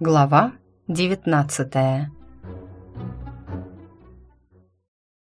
Глава девятнадцатая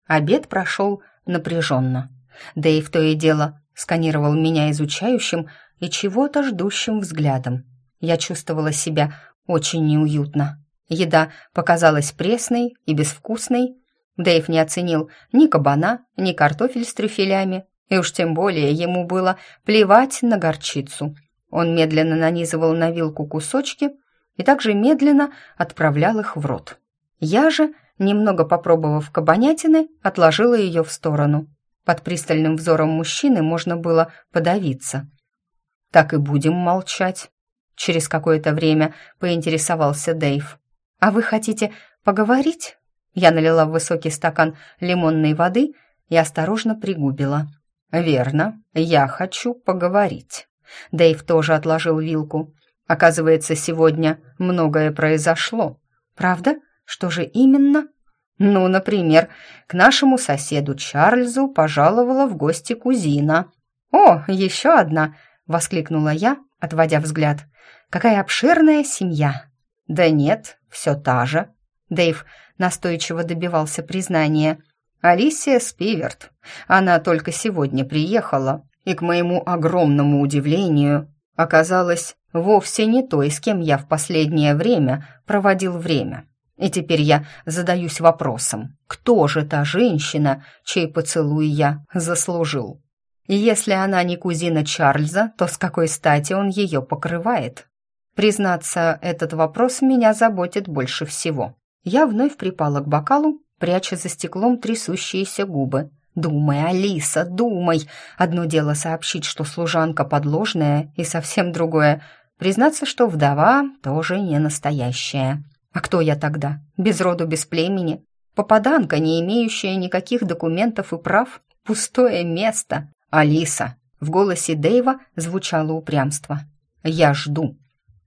Обед прошел напряженно. Дэйв то и дело сканировал меня изучающим и чего-то ждущим взглядом. Я чувствовала себя очень неуютно. Еда показалась пресной и безвкусной. Дэйв не оценил ни кабана, ни картофель с трюфелями, и уж тем более ему было плевать на горчицу. Он медленно нанизывал на вилку кусочки и также медленно отправлял их в рот. Я же, немного попробовав кабанятины, отложила ее в сторону. Под пристальным взором мужчины можно было подавиться. «Так и будем молчать», — через какое-то время поинтересовался Дэйв. «А вы хотите поговорить?» Я налила в высокий стакан лимонной воды и осторожно пригубила. «Верно, я хочу поговорить». Дэйв тоже отложил вилку. «Оказывается, сегодня многое произошло. Правда? Что же именно?» «Ну, например, к нашему соседу Чарльзу пожаловала в гости кузина». «О, еще одна!» — воскликнула я, отводя взгляд. «Какая обширная семья!» «Да нет, все та же». Дэйв настойчиво добивался признания. «Алисия Спиверт. Она только сегодня приехала, и, к моему огромному удивлению, оказалась вовсе не той, с кем я в последнее время проводил время. И теперь я задаюсь вопросом, кто же та женщина, чей поцелуй я заслужил? И если она не кузина Чарльза, то с какой стати он ее покрывает? Признаться, этот вопрос меня заботит больше всего. Я вновь припала к бокалу, пряча за стеклом трясущиеся губы. «Думай, Алиса, думай! Одно дело сообщить, что служанка подложная, и совсем другое — признаться, что вдова тоже не настоящая. А кто я тогда? Без роду, без племени? Попаданка, не имеющая никаких документов и прав? Пустое место. Алиса. В голосе Дэйва звучало упрямство. Я жду.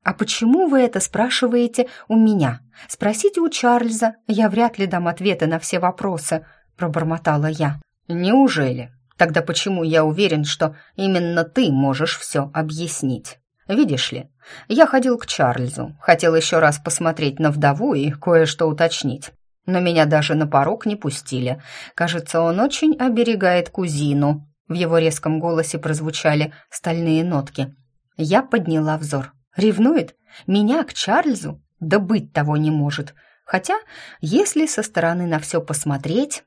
А почему вы это спрашиваете у меня? Спросите у Чарльза. Я вряд ли дам ответы на все вопросы, пробормотала я. Неужели? Тогда почему я уверен, что именно ты можешь все объяснить? Видишь ли, я ходил к Чарльзу, хотел еще раз посмотреть на вдову и кое-что уточнить. Но меня даже на порог не пустили. Кажется, он очень оберегает кузину. В его резком голосе прозвучали стальные нотки. Я подняла взор. Ревнует? Меня к Чарльзу? Да быть того не может. Хотя, если со стороны на все посмотреть...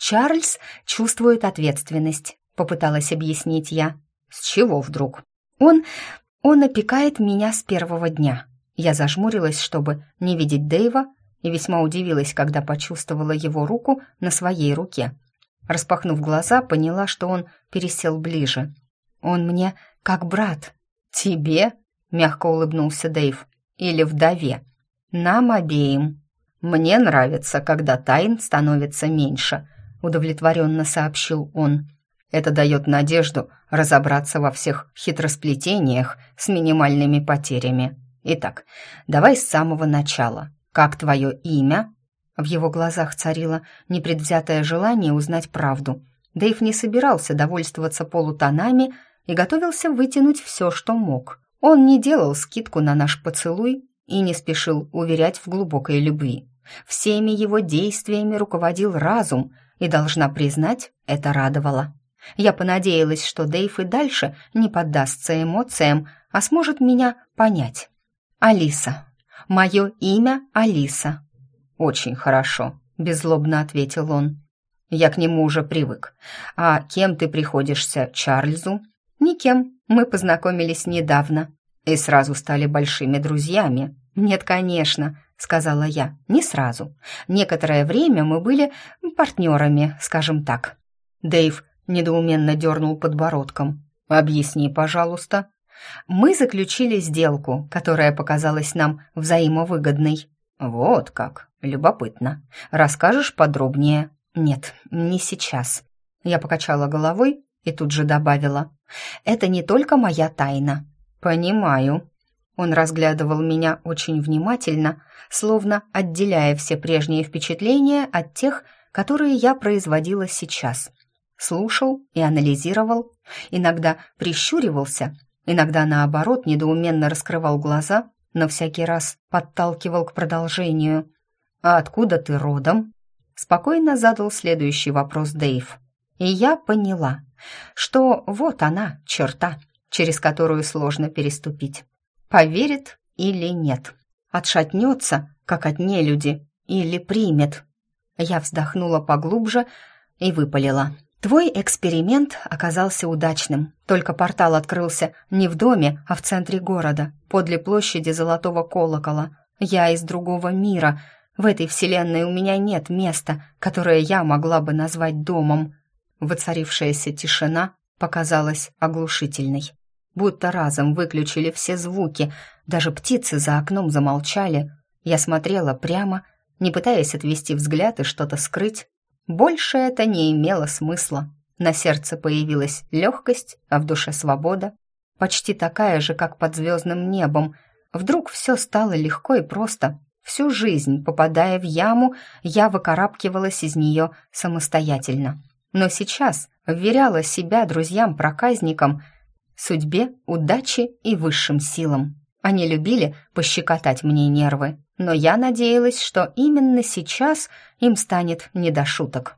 Чарльз чувствует ответственность, попыталась объяснить я. С чего вдруг? Он он опекает меня с первого дня. Я зажмурилась, чтобы не видеть Дэйва, и весьма удивилась, когда почувствовала его руку на своей руке. Распахнув глаза, поняла, что он пересел ближе. «Он мне как брат». «Тебе?» — мягко улыбнулся Дэйв. «Или вдове?» «Нам обеим». «Мне нравится, когда тайн становится меньше», — удовлетворенно сообщил он. Это дает надежду разобраться во всех хитросплетениях с минимальными потерями. Итак, давай с самого начала. Как твое имя?» В его глазах царило непредвзятое желание узнать правду. Дэйв не собирался довольствоваться полутонами и готовился вытянуть все, что мог. Он не делал скидку на наш поцелуй и не спешил уверять в глубокой любви. Всеми его действиями руководил разум, и, должна признать, это радовало. Я понадеялась, что Дейв и дальше не поддастся эмоциям, а сможет меня понять. «Алиса. Мое имя Алиса». «Очень хорошо», — беззлобно ответил он. «Я к нему уже привык. А кем ты приходишься Чарльзу?» «Никем. Мы познакомились недавно и сразу стали большими друзьями». «Нет, конечно», — сказала я, — «не сразу. Некоторое время мы были партнерами, скажем так». Дэйв недоуменно дернул подбородком. «Объясни, пожалуйста». «Мы заключили сделку, которая показалась нам взаимовыгодной». «Вот как. Любопытно. Расскажешь подробнее?» «Нет, не сейчас». Я покачала головой и тут же добавила. «Это не только моя тайна». «Понимаю». Он разглядывал меня очень внимательно, словно отделяя все прежние впечатления от тех, которые я производила сейчас слушал и анализировал, иногда прищуривался, иногда, наоборот, недоуменно раскрывал глаза, но всякий раз подталкивал к продолжению. «А откуда ты родом?» Спокойно задал следующий вопрос Дэйв. И я поняла, что вот она, черта, через которую сложно переступить. Поверит или нет. Отшатнется, как от нелюди, или примет. Я вздохнула поглубже и выпалила. Твой эксперимент оказался удачным. Только портал открылся не в доме, а в центре города, подле площади Золотого Колокола. Я из другого мира. В этой вселенной у меня нет места, которое я могла бы назвать домом. Воцарившаяся тишина показалась оглушительной. Будто разом выключили все звуки, даже птицы за окном замолчали. Я смотрела прямо, не пытаясь отвести взгляд и что-то скрыть. Больше это не имело смысла. На сердце появилась легкость, а в душе свобода. Почти такая же, как под звездным небом. Вдруг все стало легко и просто. Всю жизнь, попадая в яму, я выкарабкивалась из нее самостоятельно. Но сейчас вверяла себя друзьям-проказникам, судьбе, удаче и высшим силам. Они любили пощекотать мне нервы, но я надеялась, что именно сейчас им станет не до шуток.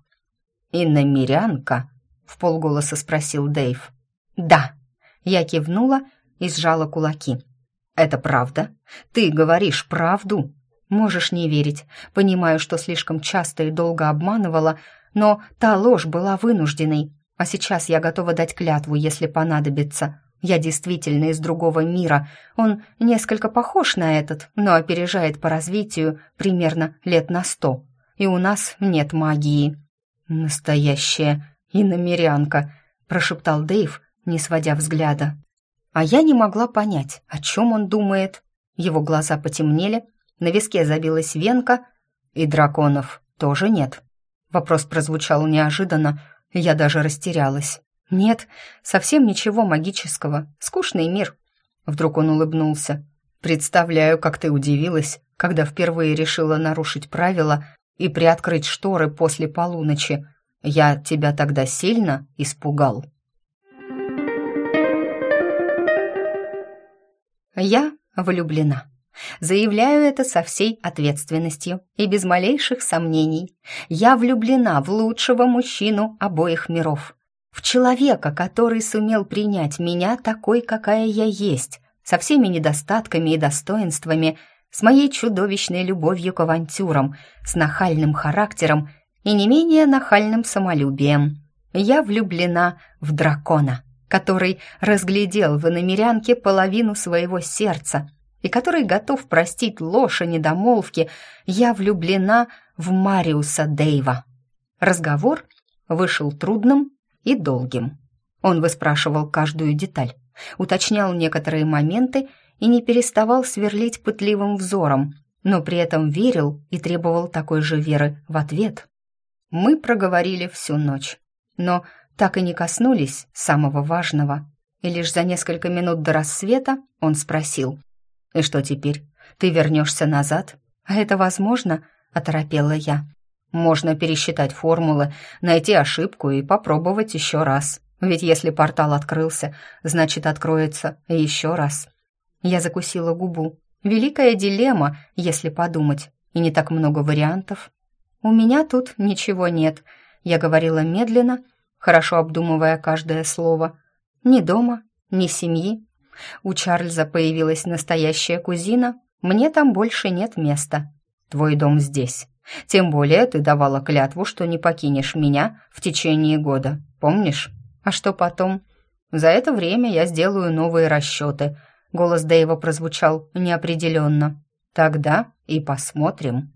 «Инна Мирянка?» — в полголоса спросил Дэйв. «Да». Я кивнула и сжала кулаки. «Это правда? Ты говоришь правду?» «Можешь не верить. Понимаю, что слишком часто и долго обманывала, но та ложь была вынужденной. А сейчас я готова дать клятву, если понадобится. Я действительно из другого мира. Он несколько похож на этот, но опережает по развитию примерно лет на сто. И у нас нет магии». «Настоящая иномерянка», — прошептал Дэйв, не сводя взгляда. А я не могла понять, о чем он думает. Его глаза потемнели, на виске забилась венка, и драконов тоже нет. Вопрос прозвучал неожиданно, я даже растерялась. «Нет, совсем ничего магического. Скучный мир». Вдруг он улыбнулся. «Представляю, как ты удивилась, когда впервые решила нарушить правила и приоткрыть шторы после полуночи. Я тебя тогда сильно испугал». Я влюблена. Заявляю это со всей ответственностью и без малейших сомнений. Я влюблена в лучшего мужчину обоих миров в человека, который сумел принять меня такой, какая я есть, со всеми недостатками и достоинствами, с моей чудовищной любовью к авантюрам, с нахальным характером и не менее нахальным самолюбием. Я влюблена в дракона, который разглядел в иномерянке половину своего сердца и который готов простить ложь и недомолвки. Я влюблена в Мариуса Дейва. Разговор вышел трудным, и долгим. Он выспрашивал каждую деталь, уточнял некоторые моменты и не переставал сверлить пытливым взором, но при этом верил и требовал такой же веры в ответ. Мы проговорили всю ночь, но так и не коснулись самого важного. И лишь за несколько минут до рассвета он спросил, «И что теперь? Ты вернешься назад? А это возможно?» — оторопела я. Можно пересчитать формулы, найти ошибку и попробовать еще раз. Ведь если портал открылся, значит, откроется еще раз. Я закусила губу. Великая дилемма, если подумать, и не так много вариантов. У меня тут ничего нет. Я говорила медленно, хорошо обдумывая каждое слово. Ни дома, ни семьи. У Чарльза появилась настоящая кузина. Мне там больше нет места. Твой дом здесь. Тем более ты давала клятву, что не покинешь меня в течение года. Помнишь? А что потом? За это время я сделаю новые расчеты. Голос Дэйва прозвучал неопределенно. Тогда и посмотрим.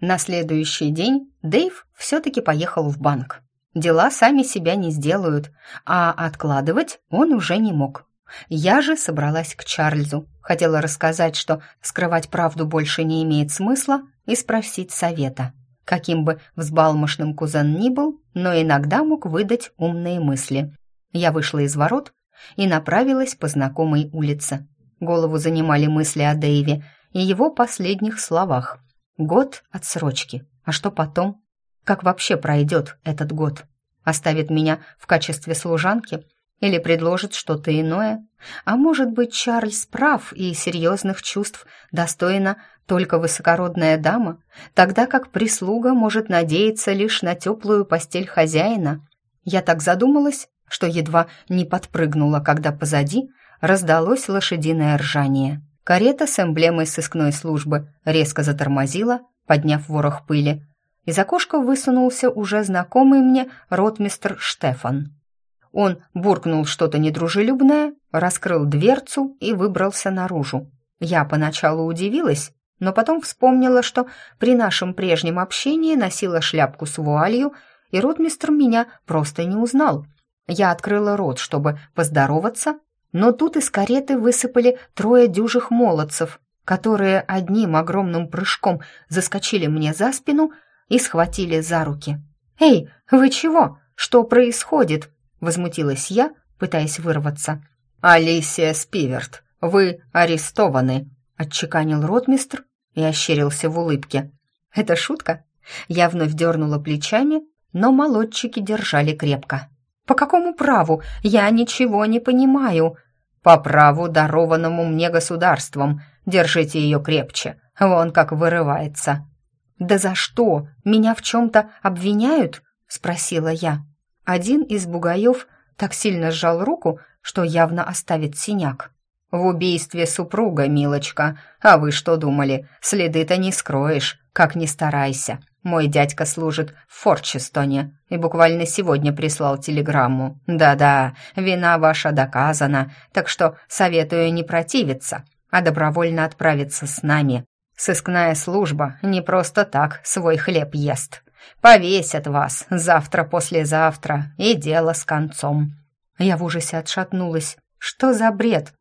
На следующий день Дэйв все-таки поехал в банк. Дела сами себя не сделают, а откладывать он уже не мог. Я же собралась к Чарльзу, хотела рассказать, что скрывать правду больше не имеет смысла, и спросить совета. Каким бы взбалмошным кузен ни был, но иногда мог выдать умные мысли. Я вышла из ворот и направилась по знакомой улице. Голову занимали мысли о Дэйве и его последних словах. Год отсрочки. А что потом? Как вообще пройдет этот год? Оставит меня в качестве служанки – или предложит что-то иное. А может быть, Чарльз прав, и серьезных чувств достойна только высокородная дама, тогда как прислуга может надеяться лишь на теплую постель хозяина. Я так задумалась, что едва не подпрыгнула, когда позади раздалось лошадиное ржание. Карета с эмблемой сыскной службы резко затормозила, подняв ворох пыли. Из окошка высунулся уже знакомый мне ротмистр Штефан. Он буркнул что-то недружелюбное, раскрыл дверцу и выбрался наружу. Я поначалу удивилась, но потом вспомнила, что при нашем прежнем общении носила шляпку с вуалью, и ротмистр меня просто не узнал. Я открыла рот, чтобы поздороваться, но тут из кареты высыпали трое дюжих молодцев, которые одним огромным прыжком заскочили мне за спину и схватили за руки. «Эй, вы чего? Что происходит?» — возмутилась я, пытаясь вырваться. «Алисия Спиверт, вы арестованы», — отчеканил ротмистр и ощерился в улыбке. «Это шутка?» Я вновь дернула плечами, но молодчики держали крепко. «По какому праву? Я ничего не понимаю». «По праву, дарованному мне государством. Держите ее крепче. Вон как вырывается». «Да за что? Меня в чем-то обвиняют?» — спросила я. Один из бугаев так сильно сжал руку, что явно оставит синяк. «В убийстве супруга, милочка. А вы что думали? Следы-то не скроешь, как ни старайся. Мой дядька служит в Форчестоне и буквально сегодня прислал телеграмму. Да-да, вина ваша доказана, так что советую не противиться, а добровольно отправиться с нами. Сыскная служба не просто так свой хлеб ест. Повесят вас завтра-послезавтра, и дело с концом». Я в ужасе отшатнулась. «Что за бред?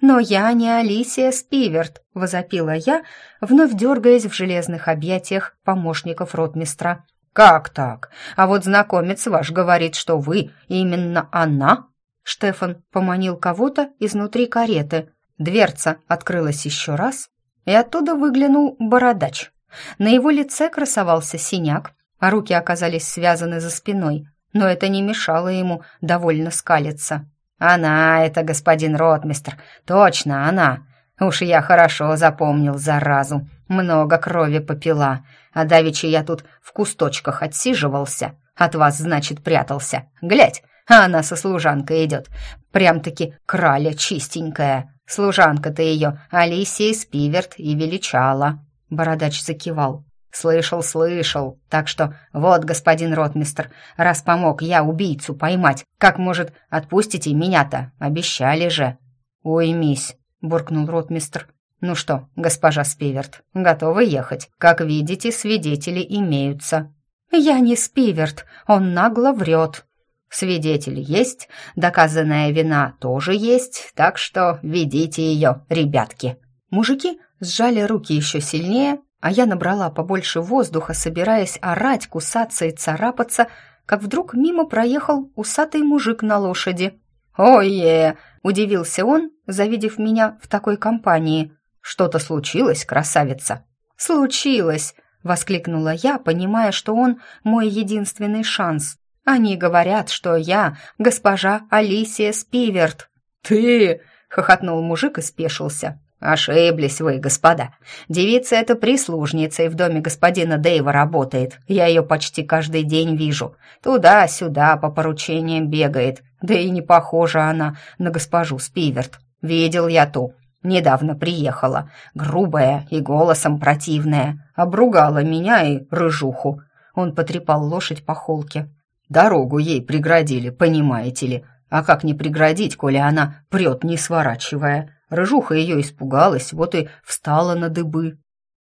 «Но я не Алисия Спиверт», — возопила я, вновь дергаясь в железных объятиях помощников ротмистра. «Как так? А вот знакомец ваш говорит, что вы именно она?» Штефан поманил кого-то изнутри кареты. Дверца открылась еще раз, и оттуда выглянул бородач. На его лице красовался синяк, а руки оказались связаны за спиной, но это не мешало ему довольно скалиться. «Она, это господин ротмистр, точно она. Уж я хорошо запомнил заразу, много крови попила, а давеча я тут в кусточках отсиживался, от вас, значит, прятался. Глядь, а она со служанкой идет, прям-таки краля чистенькая. Служанка-то ее Алисия Спиверт и величала». Бородач закивал. «Слышал, слышал. Так что вот, господин ротмистр, раз помог я убийцу поймать, как, может, отпустите меня-то? Обещали же». «Уймись», — буркнул ротмистр. «Ну что, госпожа Спиверт, готовы ехать? Как видите, свидетели имеются». «Я не Спиверт, он нагло врет». «Свидетель есть, доказанная вина тоже есть, так что ведите ее, ребятки». Мужики сжали руки еще сильнее, а я набрала побольше воздуха, собираясь орать, кусаться и царапаться, как вдруг мимо проехал усатый мужик на лошади. «Ой-е!» — удивился он, завидев меня в такой компании. «Что-то случилось, красавица?» «Случилось!» — воскликнула я, понимая, что он мой единственный шанс. «Они говорят, что я госпожа Алисия Спиверт». «Ты!» — хохотнул мужик и спешился. «Ошиблись вы, господа. Девица эта прислужница и в доме господина Дэйва работает. Я ее почти каждый день вижу. Туда-сюда по поручениям бегает. Да и не похожа она на госпожу Спиверт. Видел я ту. Недавно приехала. Грубая и голосом противная. Обругала меня и рыжуху». Он потрепал лошадь по холке. «Дорогу ей преградили, понимаете ли. А как не преградить, коли она прет, не сворачивая?» Рыжуха ее испугалась, вот и встала на дыбы.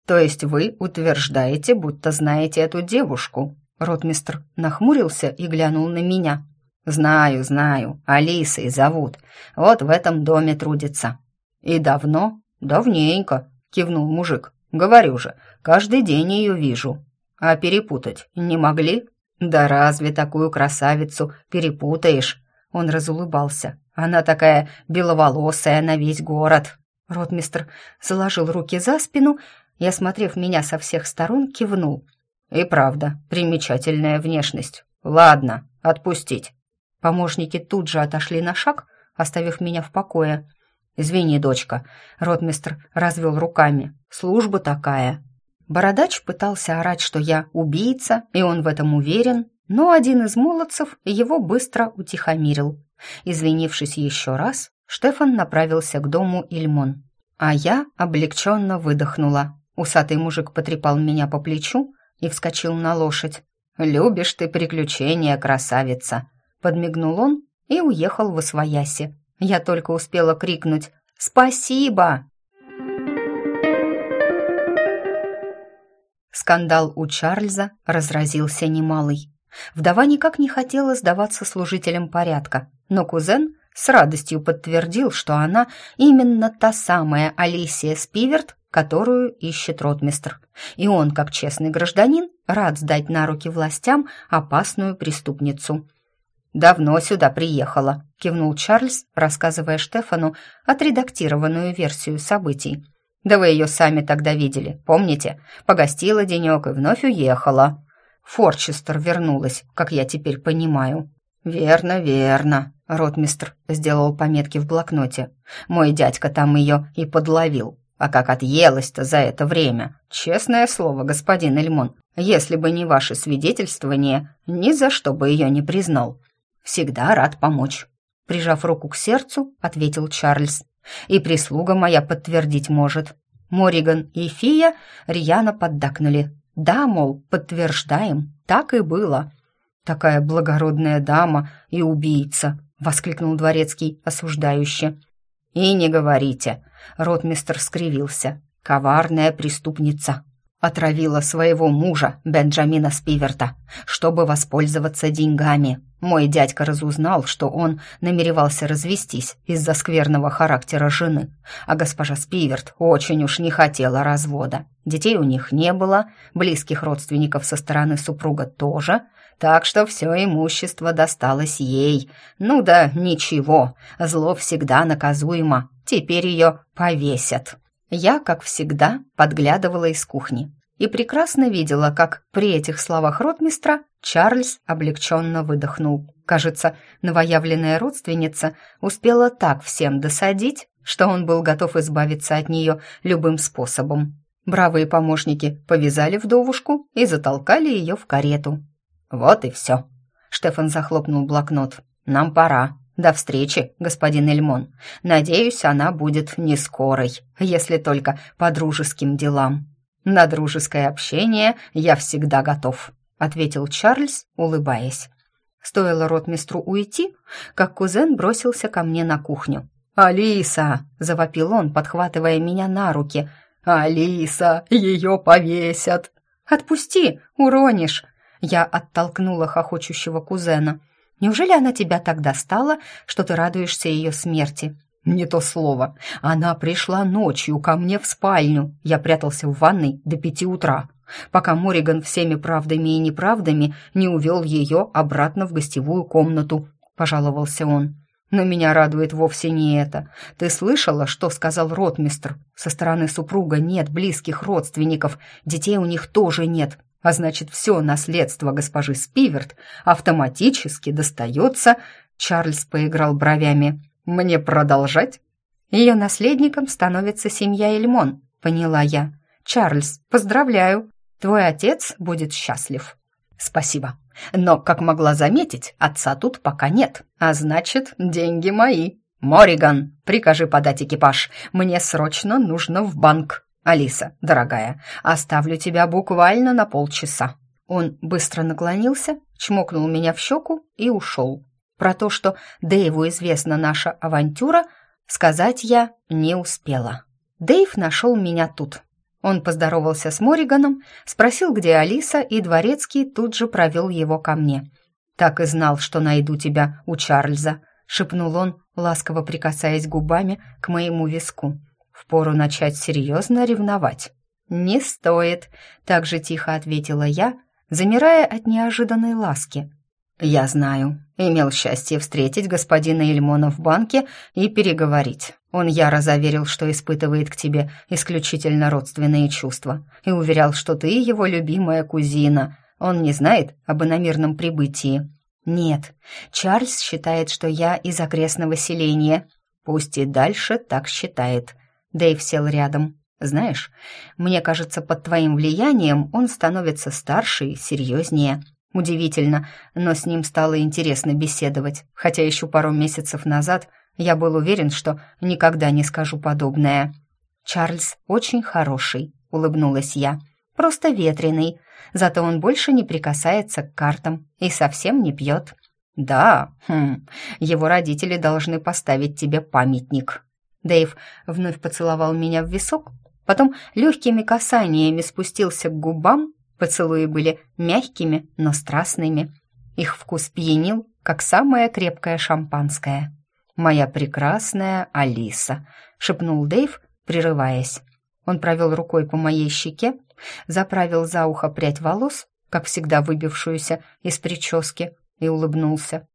То есть вы утверждаете, будто знаете эту девушку? Ротмистр нахмурился и глянул на меня. Знаю, знаю, Алисой зовут. Вот в этом доме трудится. И давно? Давненько, кивнул мужик. Говорю же, каждый день ее вижу. А перепутать не могли? Да разве такую красавицу перепутаешь? Он разулыбался. Она такая беловолосая на весь город. Ротмистр заложил руки за спину и, осмотрев меня со всех сторон, кивнул. И правда, примечательная внешность. Ладно, отпустить. Помощники тут же отошли на шаг, оставив меня в покое. «Извини, дочка», — ротмистр развел руками. «Служба такая». Бородач пытался орать, что я убийца, и он в этом уверен, но один из молодцев его быстро утихомирил. Извинившись еще раз, Штефан направился к дому Ильмон. А я облегченно выдохнула. Усатый мужик потрепал меня по плечу и вскочил на лошадь. «Любишь ты приключения, красавица!» Подмигнул он и уехал в Освояси. Я только успела крикнуть «Спасибо!» Скандал у Чарльза разразился немалый. Вдова никак не хотела сдаваться служителям порядка, но кузен с радостью подтвердил, что она именно та самая Алисия Спиверт, которую ищет ротмистр. И он, как честный гражданин, рад сдать на руки властям опасную преступницу. «Давно сюда приехала», — кивнул Чарльз, рассказывая Штефану отредактированную версию событий. «Да вы ее сами тогда видели, помните? Погостила денек и вновь уехала». Форчестер вернулась, как я теперь понимаю. «Верно, верно», — ротмистр сделал пометки в блокноте. «Мой дядька там ее и подловил. А как отъелась-то за это время? Честное слово, господин Эльмон, если бы не ваше свидетельствование, ни за что бы ее не признал. Всегда рад помочь». Прижав руку к сердцу, ответил Чарльз. «И прислуга моя подтвердить может». Мориган и Фия рьяно поддакнули. «Да, мол, подтверждаем, так и было». «Такая благородная дама и убийца!» — воскликнул дворецкий осуждающе. «И не говорите!» — ротмистр скривился. «Коварная преступница!» Отравила своего мужа, Бенджамина Спиверта, чтобы воспользоваться деньгами. Мой дядька разузнал, что он намеревался развестись из-за скверного характера жены, а госпожа Спиверт очень уж не хотела развода. Детей у них не было, близких родственников со стороны супруга тоже, так что все имущество досталось ей. Ну да ничего, зло всегда наказуемо, теперь ее повесят. Я, как всегда, подглядывала из кухни и прекрасно видела, как при этих словах ротмистра Чарльз облегченно выдохнул. Кажется, новоявленная родственница успела так всем досадить, что он был готов избавиться от нее любым способом. Бравые помощники повязали вдовушку и затолкали ее в карету. «Вот и все». Штефан захлопнул блокнот. «Нам пора. До встречи, господин Эльмон. Надеюсь, она будет не скорой, если только по дружеским делам». «На дружеское общение я всегда готов», — ответил Чарльз, улыбаясь. Стоило ротмистру уйти, как кузен бросился ко мне на кухню. «Алиса!» — завопил он, подхватывая меня на руки. «Алиса! Ее повесят!» «Отпусти, уронишь!» Я оттолкнула хохочущего кузена. «Неужели она тебя так достала, что ты радуешься ее смерти?» «Не то слово. Она пришла ночью ко мне в спальню. Я прятался в ванной до пяти утра, пока Мориган всеми правдами и неправдами не увел ее обратно в гостевую комнату», — пожаловался он. «Но меня радует вовсе не это. Ты слышала, что сказал ротмистр? Со стороны супруга нет близких родственников, детей у них тоже нет, а значит, все наследство госпожи Спиверт автоматически достается... Чарльз поиграл бровями. «Мне продолжать?» «Ее наследником становится семья Эльмон», — поняла я. «Чарльз, поздравляю, твой отец будет счастлив». «Спасибо. Но, как могла заметить, отца тут пока нет, а значит, деньги мои. Мориган, прикажи подать экипаж, мне срочно нужно в банк». «Алиса, дорогая, оставлю тебя буквально на полчаса». Он быстро наклонился, чмокнул меня в щеку и ушел. Про то, что Дэйву известна наша авантюра, сказать я не успела. Дэйв нашел меня тут. Он поздоровался с Мориганом, спросил, где Алиса, и Дворецкий тут же провел его ко мне. «Так и знал, что найду тебя у Чарльза», — шепнул он, ласково прикасаясь губами к моему виску. Впору начать серьезно ревновать. «Не стоит», — так же тихо ответила я, замирая от неожиданной ласки. «Я знаю. Имел счастье встретить господина Эльмона в банке и переговорить. Он яро заверил, что испытывает к тебе исключительно родственные чувства, и уверял, что ты его любимая кузина. Он не знает об иномирном прибытии». «Нет, Чарльз считает, что я из окрестного селения. Пусть и дальше так считает». Дэйв сел рядом. «Знаешь, мне кажется, под твоим влиянием он становится старше и серьезнее. Удивительно, но с ним стало интересно беседовать, хотя еще пару месяцев назад я был уверен, что никогда не скажу подобное». «Чарльз очень хороший», — улыбнулась я. «Просто ветреный, зато он больше не прикасается к картам и совсем не пьет». «Да, хм, его родители должны поставить тебе памятник». Дэйв вновь поцеловал меня в висок, потом легкими касаниями спустился к губам, поцелуи были мягкими, но страстными. Их вкус пьянил, как самое крепкое шампанское. «Моя прекрасная Алиса», — шепнул Дэйв, прерываясь. Он провел рукой по моей щеке, заправил за ухо прядь волос, как всегда выбившуюся из прически, и улыбнулся.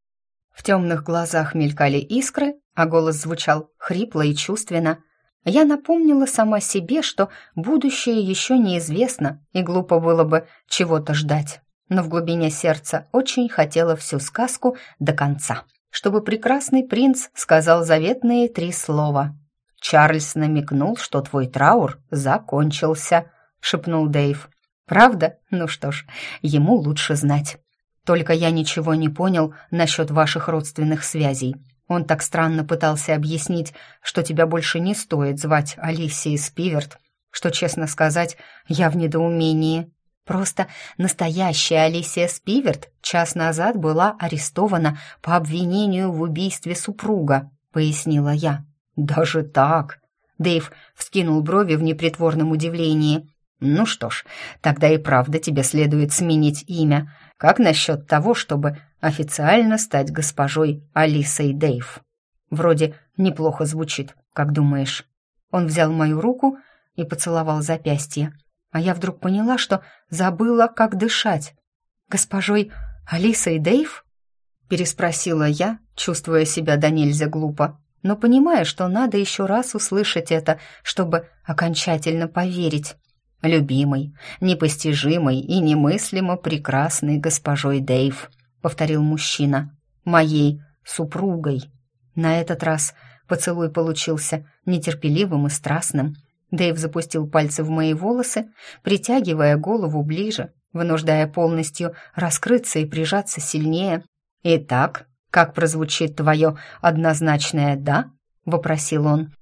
В темных глазах мелькали искры, а голос звучал хрипло и чувственно. Я напомнила сама себе, что будущее еще неизвестно, и глупо было бы чего-то ждать. Но в глубине сердца очень хотела всю сказку до конца, чтобы прекрасный принц сказал заветные три слова Чарльз намекнул, что твой траур закончился», — шепнул Дэйв. «Правда? Ну что ж, ему лучше знать. Только я ничего не понял насчет ваших родственных связей. Он так странно пытался объяснить, что тебя больше не стоит звать Алисией Спиверт, что, честно сказать, я в недоумении. Просто настоящая Алисия Спиверт час назад была арестована по обвинению в убийстве супруга», — пояснила я. «Даже так?» Дэйв вскинул брови в непритворном удивлении. «Ну что ж, тогда и правда тебе следует сменить имя. Как насчет того, чтобы официально стать госпожой Алисой Дэйв?» «Вроде неплохо звучит, как думаешь?» Он взял мою руку и поцеловал запястье. А я вдруг поняла, что забыла, как дышать. «Госпожой Алисой Дэйв?» Переспросила я, чувствуя себя до нельзя глупо но понимая, что надо еще раз услышать это, чтобы окончательно поверить. «Любимый, непостижимый и немыслимо прекрасной госпожой Дэйв», — повторил мужчина, — «моей супругой». На этот раз поцелуй получился нетерпеливым и страстным. Дэйв запустил пальцы в мои волосы, притягивая голову ближе, вынуждая полностью раскрыться и прижаться сильнее. «Итак, «Как прозвучит твое однозначное «да»?» — вопросил он.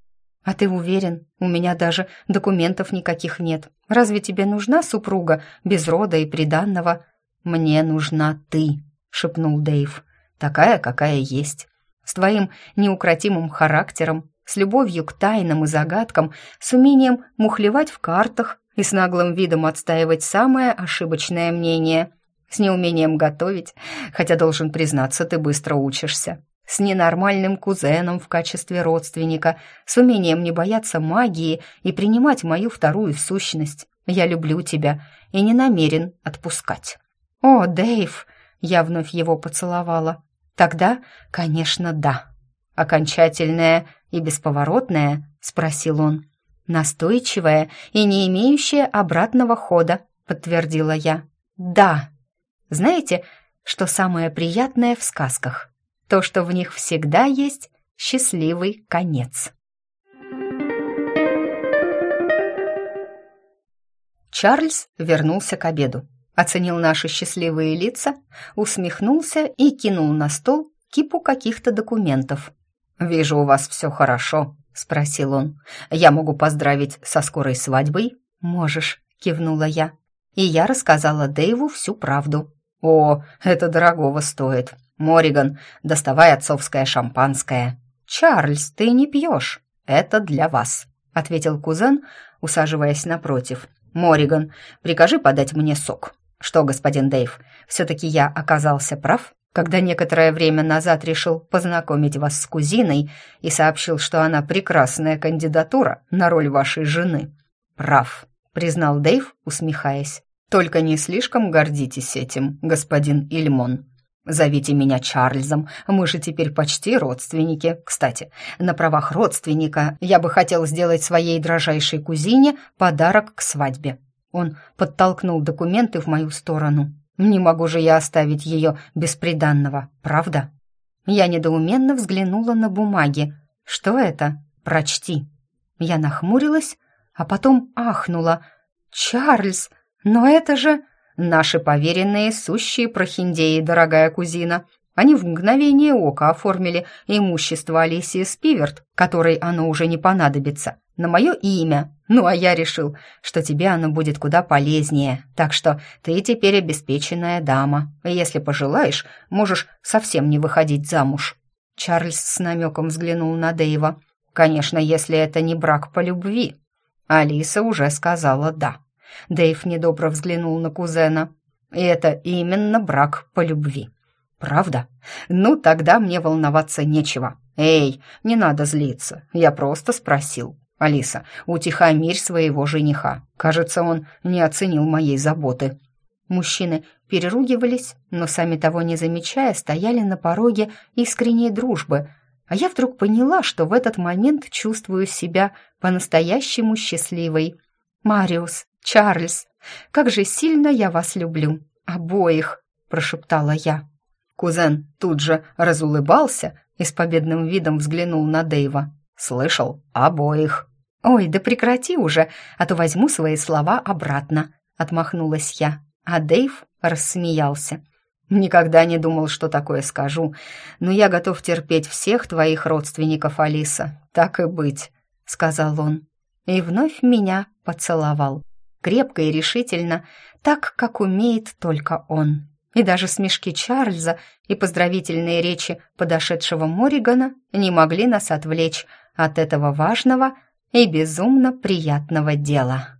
«А ты уверен? У меня даже документов никаких нет. Разве тебе нужна супруга без рода и приданного?» «Мне нужна ты», — шепнул Дэйв. «Такая, какая есть. С твоим неукротимым характером, с любовью к тайнам и загадкам, с умением мухлевать в картах и с наглым видом отстаивать самое ошибочное мнение с неумением готовить, хотя, должен признаться, ты быстро учишься, с ненормальным кузеном в качестве родственника, с умением не бояться магии и принимать мою вторую сущность. Я люблю тебя и не намерен отпускать». «О, Дэйв!» — я вновь его поцеловала. «Тогда, конечно, да». «Окончательное и бесповоротное?» — спросил он. «Настойчивое и не имеющее обратного хода», — подтвердила я. «Да». Знаете, что самое приятное в сказках? То, что в них всегда есть счастливый конец. Чарльз вернулся к обеду, оценил наши счастливые лица, усмехнулся и кинул на стол кипу каких-то документов. «Вижу, у вас все хорошо», — спросил он. «Я могу поздравить со скорой свадьбой?» «Можешь», — кивнула я. И я рассказала Дэйву всю правду. «О, это дорогого стоит. Мориган, доставай отцовское шампанское». «Чарльз, ты не пьешь. Это для вас», — ответил кузен, усаживаясь напротив. «Мориган, прикажи подать мне сок». «Что, господин Дэйв, все-таки я оказался прав?» когда некоторое время назад решил познакомить вас с кузиной и сообщил, что она прекрасная кандидатура на роль вашей жены. Прав, признал Дэйв, усмехаясь. Только не слишком гордитесь этим, господин Ильмон. Зовите меня Чарльзом, мы же теперь почти родственники. Кстати, на правах родственника я бы хотел сделать своей дрожайшей кузине подарок к свадьбе. Он подтолкнул документы в мою сторону. Не могу же я оставить ее бесприданного, правда? Я недоуменно взглянула на бумаги. Что это? Прочти. Я нахмурилась, а потом ахнула. «Чарльз, но это же...» «Наши поверенные сущие прохиндеи, дорогая кузина. Они в мгновение ока оформили имущество Алисии Спиверт, которой оно уже не понадобится, на мое имя. Ну, а я решил, что тебе оно будет куда полезнее. Так что ты теперь обеспеченная дама. И если пожелаешь, можешь совсем не выходить замуж». Чарльз с намеком взглянул на Дэйва. «Конечно, если это не брак по любви». Алиса уже сказала «да». Дэйв недобро взглянул на кузена. «И это именно брак по любви». «Правда? Ну, тогда мне волноваться нечего. Эй, не надо злиться, я просто спросил. Алиса, утихомирь своего жениха. Кажется, он не оценил моей заботы». Мужчины переругивались, но сами того не замечая, стояли на пороге искренней дружбы. А я вдруг поняла, что в этот момент чувствую себя по-настоящему счастливой. «Мариус, Чарльз, как же сильно я вас люблю! Обоих!» – прошептала я. Кузен тут же разулыбался и с победным видом взглянул на Дэйва. «Слышал? Обоих!» «Ой, да прекрати уже, а то возьму свои слова обратно», — отмахнулась я. А Дэйв рассмеялся. «Никогда не думал, что такое скажу, но я готов терпеть всех твоих родственников, Алиса. Так и быть», — сказал он. И вновь меня поцеловал. Крепко и решительно, так, как умеет только он и даже смешки Чарльза и поздравительные речи подошедшего Моригана не могли нас отвлечь от этого важного и безумно приятного дела.